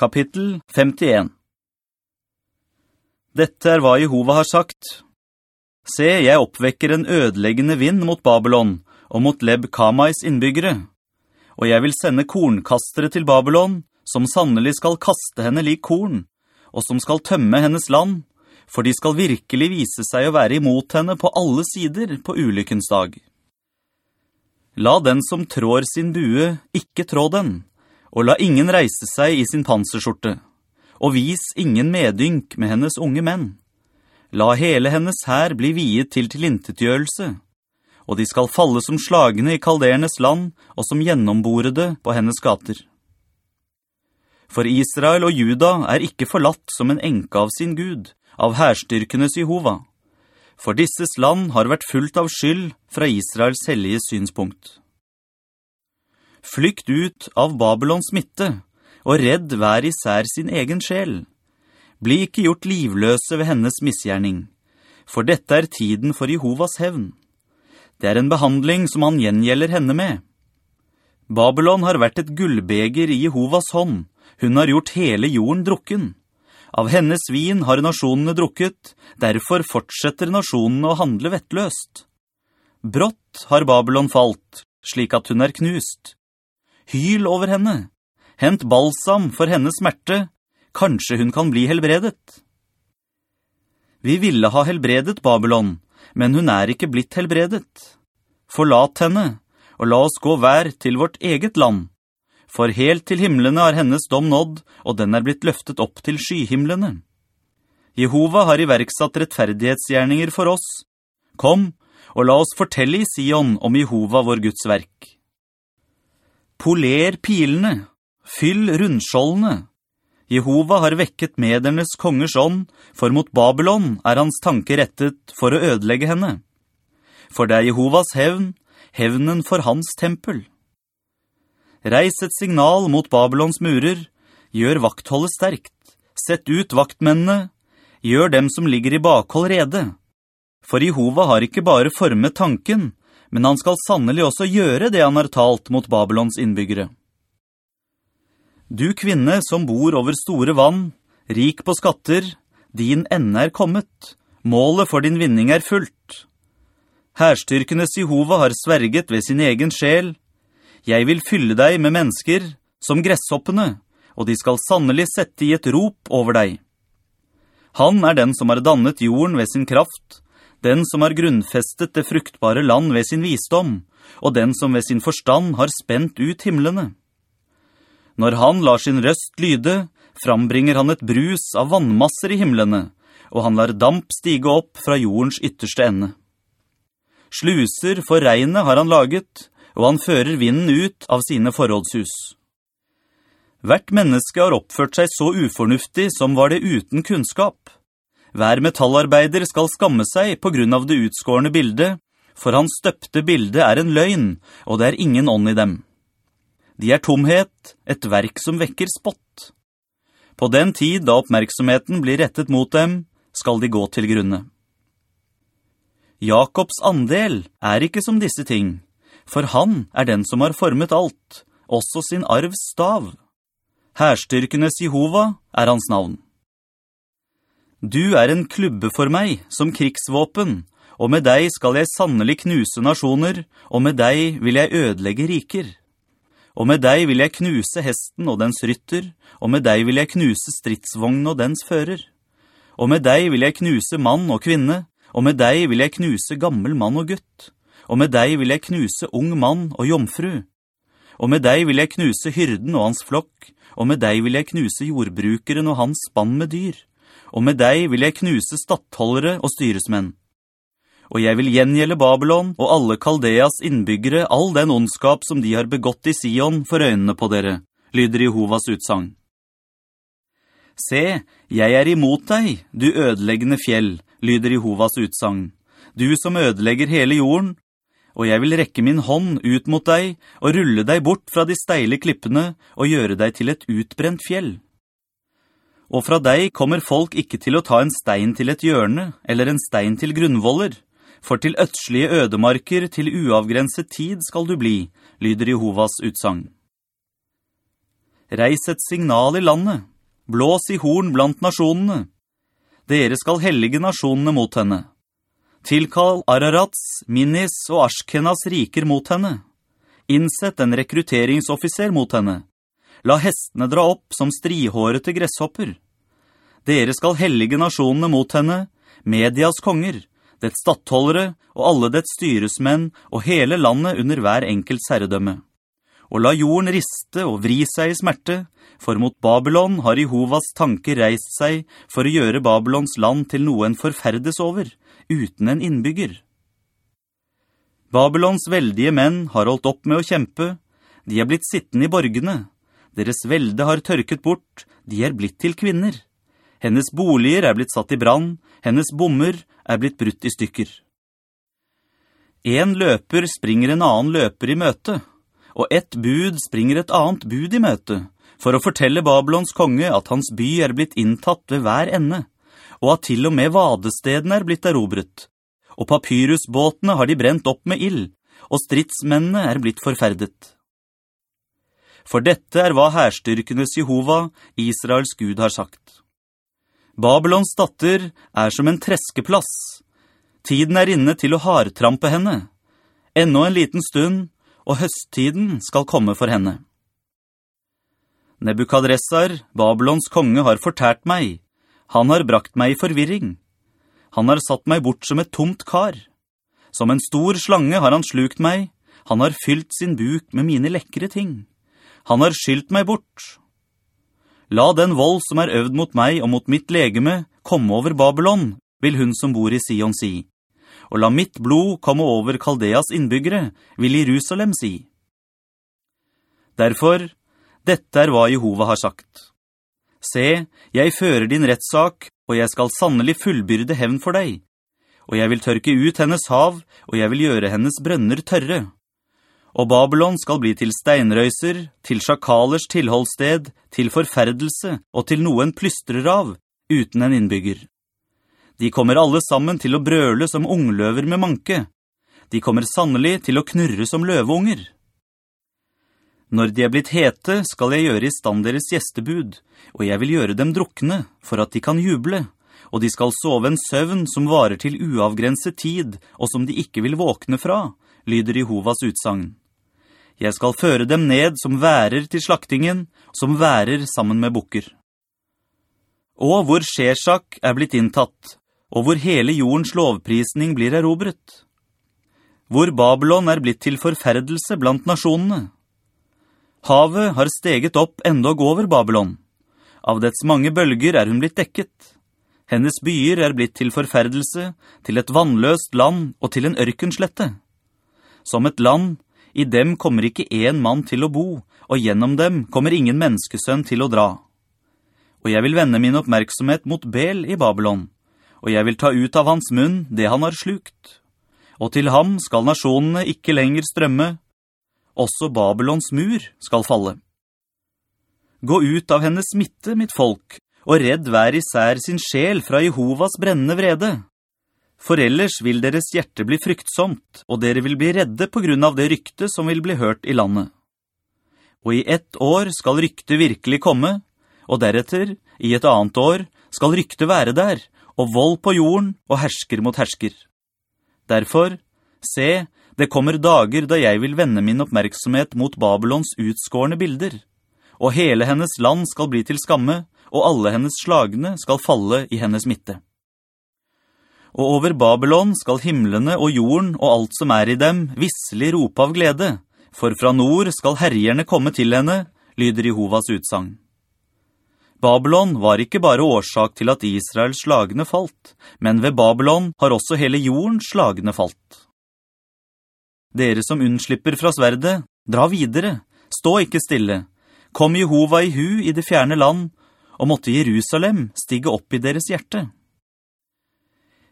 Kapittel 51 Dette er hva Jehova har sagt. Se, jeg oppvekker en ødeleggende vind mot Babylon og mot Leb Kamais innbyggere, og jeg vil sende kornkastere til Babylon, som sannelig skal kaste henne lik korn, og som skal tømme hennes land, for de skal virkelig vise seg å være imot henne på alle sider på ulykkens dag. La den som trår sin bue ikke trå den, og la ingen reise seg i sin panserskjorte, og vis ingen medynk med hennes unge menn. La hele hennes her bli viet til tilintetgjørelse, og de skal falle som slagene i kaldernes land og som gjennomborede på hennes gater. For Israel og Juda er ikke forlatt som en enke av sin Gud, av herstyrkenes Jehova. For disses land har vært fullt av skyld fra Israels hellige synspunkt. Flykt ut av Babylons midte, og redd hver især sin egen sjel. Bli ikke gjort livløse ved hennes misgjerning, for dette er tiden for Jehovas hevn. Det er en behandling som han gjengjelder henne med. Babylon har vært et gullbeger i Jehovas hånd, hun har gjort hele jorden drukken. Av hennes vin har nasjonene drukket, derfor fortsetter nasjonene å handle vettløst. Brått har Babylon falt, slik at hun er knust. Hyl over henne. Hent balsam for hennes smerte. Kanskje hun kan bli helbredet. Vi ville ha helbredet Babylon, men hun er ikke blitt helbredet. Forlat henne, og la oss gå hver til vårt eget land. For helt til himmelene har hennes dom nådd, og den er blitt løftet opp til skyhimmelene. Jehova har iverksatt rettferdighetsgjerninger for oss. Kom, og la oss fortelle i Sion om Jehova vår Guds verk. Poler pilene, fyll rundskjoldene. Jehova har vekket medernes kongers ånd, for mot Babylon er hans tanke rettet for å ødelegge henne. For det er Jehovas hevn, hevnen for hans tempel. Reis et signal mot Babylons murer, gjør vaktholdet sterkt, sett ut vaktmennene, gjør dem som ligger i bakhold rede. For Jehova har ikke bare formet tanken, men han skal sannelig også gjøre det han har talt mot Babylons innbyggere. Du kvinne som bor over store vann, rik på skatter, din ende er kommet, målet for din vinning er fullt. Herstyrkenes Jehova har sverget ved sin egen sjel. Jeg vil fylle deg med mennesker, som gresshoppene, og de skal sannelig sette i et rop over deg. Han er den som har dannet jorden ved sin kraft, den som har grunnfestet det fruktbare land ved sin visdom, og den som ved sin forstand har spent ut himmelene. Når han lar sin røst lyde, frambringer han et brus av vannmasser i himmelene, og han lar damp stige opp fra jordens ytterste ende. Sluser for regnet har han laget, og han fører vinden ut av sine forholdshus. Hvert menneske har oppført seg så ufornuftig som var det uten kunnskap. Hver metallarbeider skal skamme seg på grunn av det utskårende bildet, for hans støpte bilde er en løgn, og det er ingen ånd i dem. De er tomhet, et verk som vekker spott. På den tid da oppmerksomheten blir rettet mot dem, skal de gå til grunne. Jakobs andel er ikke som disse ting, for han er den som har formet alt, også sin arvs stav. Herstyrkenes Jehova er hans navn. Du er en klubbe for meg som krigsvåpen, og med deg skal jeg sannelig knuse nasjoner, og med deg vil jeg ødelegge riker. Og med deg vil jeg knuse hesten og dens rytter, og med deg vil jeg knuse stridsvognen og dens fører. Og med deg vil jeg knuse mann og kvinne, og med deg vil jeg knuse gammel mann og gutt. Og med deg vil jeg knuse ung mann og jomfru. Og med deg vil jeg knuse hyrden og hans flokk, og med deg vil jeg knuse jordbrukeren og hans spann med dyr og med deg vil jeg knuse stattholdere og styresmenn. Og jeg vil gjengjelle Babylon og alle Kaldeas innbyggere all den ondskap som de har begått i Sion for øynene på dere, lyder Jehovas utsang. Se, jeg er imot deg, du ødeleggende fjell, lyder Jehovas utsang, du som ødelegger hele jorden, og jeg vil rekke min hånd ut mot deg og rulle deg bort fra de steile klippene og gjøre deg til et utbrent fjell og fra deg kommer folk ikke til å ta en stein til et hjørne, eller en stein til grunnvoller, for til ødslige ødemarker til uavgrenset tid skal du bli, lyder Jehovas utsang. Reis et signal i landet, blås i horn blant nasjonene. Dere skal hellige nasjonene mot henne. Tilkall Ararats, Minis og Ashkenas riker mot henne. Innsett en rekrutteringsoffiser mot henne. La hestene dra opp som strihårete gresshopper. Dere skal hellige nasjonene mot henne, medias konger, dets stattholdere og alle dets styresmenn og hele landet under hver enkelt herredømme. Og la jorden riste og vri seg i smerte, for mot Babylon har Jehovas tanker reist seg for å gjøre Babylons land til noe en forferdes over, uten en innbygger. Babylons veldige menn har holdt opp med å kjempe, de er blitt sittende i borgene, deres velde har tørket bort, de er blitt til kvinner. Hennes boliger er blitt satt i brann, hennes bommer er blitt brutt i stykker. En løper springer en annen løper i møte, og ett bud springer et annet bud i møte, for å fortelle Babylons konge at hans by er blitt inntatt ved hver ende, og at til og med vadestedene er blitt erobret. Og papyrusbåtene har de brent opp med ild, og stridsmennene er blitt forferdet. For dette er hva herstyrkenes Jehova, Israels Gud, har sagt. Babylons datter er som en treskeplass. Tiden er inne til å hartrampe henne. Ennå en liten stund, og høsttiden skal komme for henne. Nebukadressar, Babylons konge, har fortært meg. Han har brakt meg i forvirring. Han har satt meg bort som et tomt kar. Som en stor slange har han slukt meg. Han har fylt sin buk med mine lekre ting. Han har skylt meg bort. La den vold som er øvd mot meg og mot mitt legeme komme over Babylon, vil hun som bor i Sion si. Og la mitt blod komme over Kaldeas innbyggere, vil Jerusalem si. Derfor, dette er hva Jehova har sagt. Se, jeg fører din rettssak, og jeg skal sannelig fullbyrde hevn for deg. Og jeg vil tørke ut hennes hav, og jeg vil gjøre hennes brønner tørre. Og Babylon skal bli til steinrøyser, til sjakalers tilholdssted, til forferdelse og til noen plystrer av, uten en innbygger. De kommer alle sammen til å brøle som ungløver med manke. De kommer sannelig til å knurre som løveunger. Når de er blitt hete, skal jeg gjøre i stand deres gjestebud, og jeg vil gjøre dem drukne, for at de kan juble, og de skal sove en søvn som varer til uavgrenset tid, og som de ikke vil våkne fra, lyder Jehovas utsagn. Jeg skal føre dem ned som værer til slaktingen, som værer sammen med bukker. Og hvor Sheshak er blitt inntatt, og hvor hele jordens lovprisning blir erobret. Hvor Babylon er blitt til forferdelse blant nasjonene. Havet har steget opp enda over Babylon. Av dets mange bølger er hun blitt dekket. Hennes byer er blitt til forferdelse, til et vannløst land og til en ørkenslette. Som et land i dem kommer ikke en mann til å bo, og gjennom dem kommer ingen menneskesønn til å dra. Og jeg vil vende min oppmerksomhet mot Bel i Babylon, og jeg vil ta ut av hans munn det han har slukt. Og til ham skal nasjonene ikke lenger strømme, også Babylons mur skal falle. Gå ut av hennes smitte, mitt folk, og redd hver især sin sjel fra Jehovas brennende vrede. For ellers vil deres hjerte bli fryktsomt, og dere vil bli redde på grunn av det rykte som vil bli hørt i landet. Og i ett år skal rykte virkelig komme, og deretter, i et annet år, skal rykte være der, og vold på jorden og hersker mot hersker. Derfor, se, det kommer dager da jeg vil vende min oppmerksomhet mot Babylons utskårende bilder, og hele hennes land skal bli til skamme, og alle hennes slagene skal falle i hennes midte og over Babylon skal himmelene og jorden og alt som er i dem visselig rope av glede, for fra nord skal herjerne komme til henne, lyder Jehovas utsang. Babylon var ikke bare årsak til at Israels slagene falt, men ved Babylon har også hele jorden slagene falt. Dere som unnslipper fra sverdet, dra videre, stå ikke stille, kom Jehova i hu i det fjerne land, og måtte Jerusalem stige opp i deres hjerte.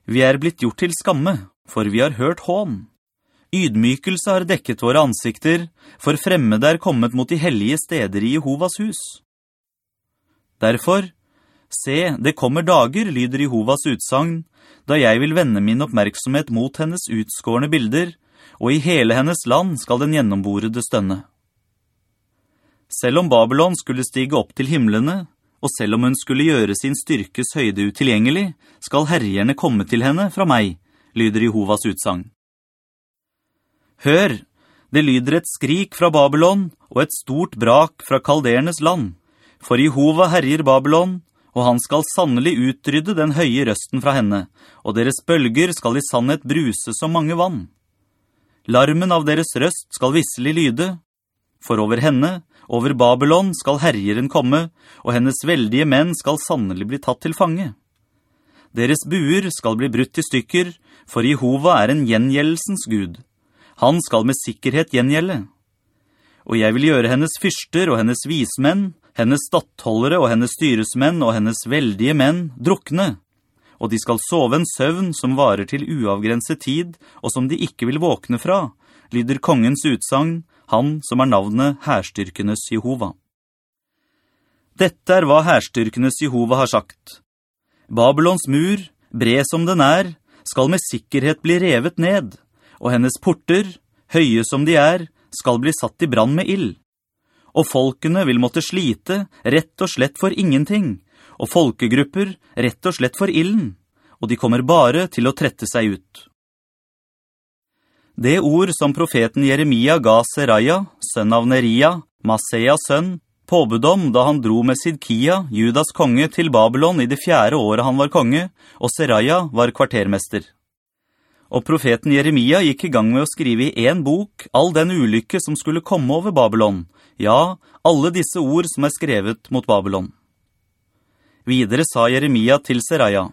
Vi er blitt gjort til skamme, for vi har hørt hån. Ydmykelse har dekket våre ansikter, for fremmede er kommet mot de hellige steder i Jehovas hus. Derfor, se, det kommer dager, lyder Jehovas utsagn, da jeg vil vende min oppmerksomhet mot hennes utskårende bilder, og i hele hennes land skal den gjennomborede stønne. Selv om Babylon skulle stige opp til himmelene, og selv om hun skulle gjøre sin styrkes høyde utilgjengelig, skal herjerne komme til henne fra meg, lyder Jehovas utsang. Hør, det lyder et skrik fra Babylon og et stort brak fra kaldernes land, for Jehova herjer Babylon, og han skal sannelig utrydde den høye røsten fra henne, og deres bølger skal i sannhet bruse som mange vann. Larmen av deres røst skal visselig lyde, for over henne, over Babylon, skal herjeren komme, og hennes veldige menn skal sannelig bli tatt til fange. Deres buer skal bli brutt i stykker, for Jehova er en gjengjeldelsens Gud. Han skal med sikkerhet gjengjelde. Og jeg vil gjøre hennes fyrster og hennes vismenn, hennes stattholdere og hennes styresmenn og hennes veldige menn drukne, og de skal sove en søvn som varer til uavgrenset tid, og som de ikke vil våkne fra, lyder kongens utsang, han som er navnet herstyrkenes Jehova. Dette er hva herstyrkenes Jehova har sagt. Babylons mur, bred som den er, skal med sikkerhet bli revet ned, og hennes porter, høye som de er, skal bli satt i brann med ild og folkene vil måtte slite rett og slett for ingenting, og folkegrupper rett og slett for illen, og de kommer bare til å trette seg ut. Det ord som profeten Jeremia ga Seraja, sønn av Neria, Maseas sønn, påbud om da han dro med Sidkia, Judas konge, til Babylon i det fjerde året han var konge, og Seraja var kvartermester. Og profeten Jeremia gikk i gang med å skrive i en bok all den ulykke som skulle komme over Babylon, ja, alle disse ord som er skrevet mot Babylon. Videre sa Jeremia til Seraja,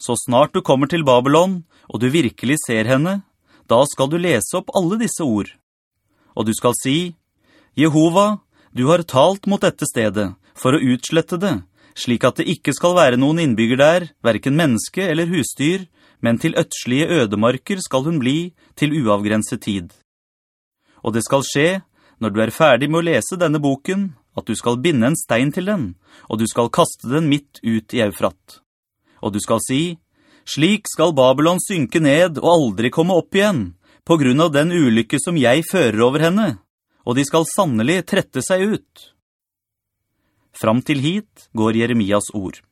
«Så snart du kommer til Babylon, og du virkelig ser henne, da skal du lese opp alle disse ord. Og du skal si, «Jehova, du har talt mot dette stedet, for å utslette det, slik at det ikke skal være noen innbygger der, hverken menneske eller husdyr, men til øtslige ødemarker skal hun bli til uavgrenset tid. Og det skal skje når du er ferdig med å lese denne boken, at du skal binde en stein til den, og du skal kaste den midt ut i Eufrat. Og du skal si, «Slik skal Babylon synke ned og aldri komme opp igjen, på grunn av den ulykke som jeg fører over henne, og de skal sannelig trette seg ut.» Fram til hit går Jeremias ord.